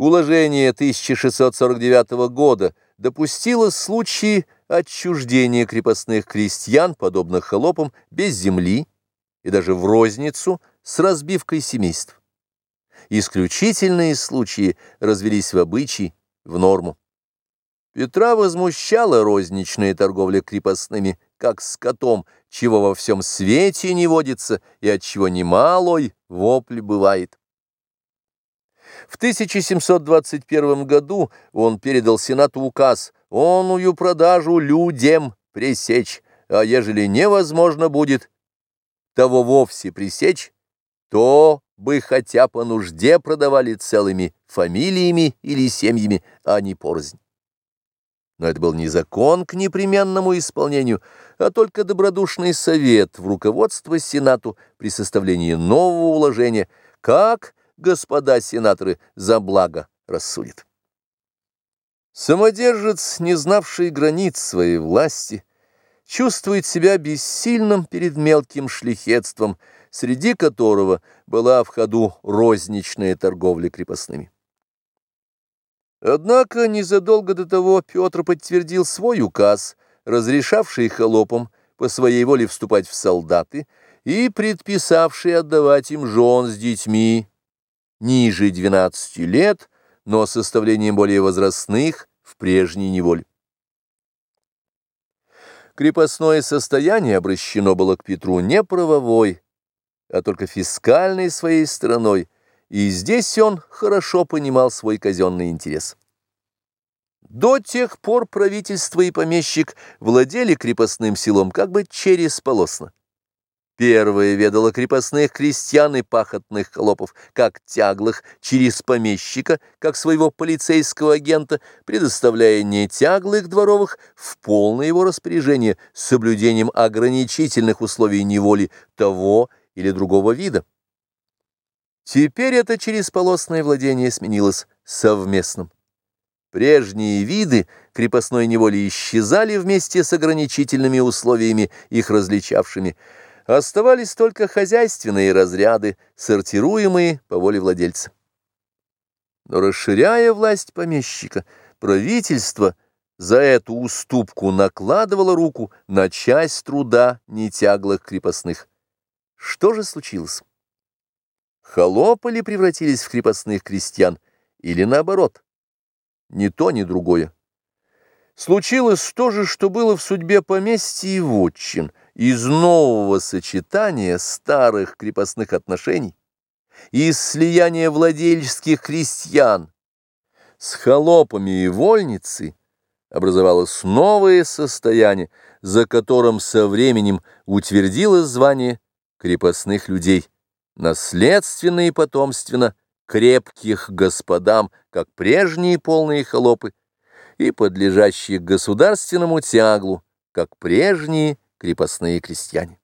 Уложение 1649 года допустило случаи отчуждения крепостных крестьян, подобных холопам, без земли и даже в розницу с разбивкой семейств. Исключительные случаи развелись в обычай, в норму. Петра возмущала розничная торговля крепостными, как скотом, чего во всем свете не водится и от чего немалой вопль бывает. В 1721 году он передал Сенату указ «Оную продажу людям пресечь, а ежели невозможно будет того вовсе пресечь, то бы хотя по нужде продавали целыми фамилиями или семьями, а не порознь». Но это был не закон к непременному исполнению, а только добродушный совет в руководство Сенату при составлении нового уложения, как господа сенаторы за благо рассудят. Самодержец, не знавший границ своей власти, чувствует себя бессильным перед мелким шлихетством, среди которого была в ходу розничная торговля крепостными. Однако незадолго до того Петр подтвердил свой указ, разрешавший холопам по своей воле вступать в солдаты и предписавший отдавать им жен с детьми ниже 12 лет, но с составлением более возрастных в прежней неволе. Крепостное состояние обращено было к Петру не правовой, а только фискальной своей стороной, и здесь он хорошо понимал свой казенный интерес. До тех пор правительство и помещик владели крепостным селом как бы через полосно. Первое ведало крепостных крестьян и пахотных холопов, как тяглых, через помещика, как своего полицейского агента, предоставляя не тяглых дворовых в полное его распоряжение с соблюдением ограничительных условий неволи того или другого вида. Теперь это чересполосное владение сменилось совместным. Прежние виды крепостной неволи исчезали вместе с ограничительными условиями, их различавшими. Оставались только хозяйственные разряды, сортируемые по воле владельца. Но расширяя власть помещика, правительство за эту уступку накладывало руку на часть труда нетяглых крепостных. Что же случилось? Холопы ли превратились в крепостных крестьян, или наоборот? Ни то, ни другое. Случилось то же, что было в судьбе поместья и вотчин, из нового сочетания старых крепостных отношений, из слияния владельческих крестьян с холопами и вольницей образовалось новое состояние, за которым со временем утвердилось звание крепостных людей – наследственно и потомственно крепких господам, как прежние полные холопы, и подлежащие государственному тяглу, как прежние крепостные крестьяне.